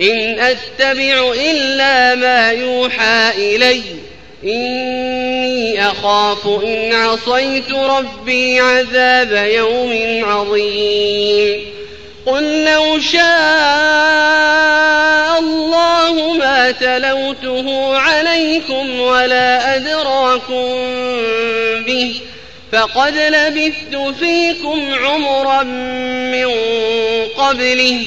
إن أتبع إلا ما يوحى إلي. إني أخاف إن عصيت ربي عذاب يوم عظيم. قل لو شاء الله ما تلوته عليكم ولا أدراكم به. فقد لبثت فيكم عمرا من قبله.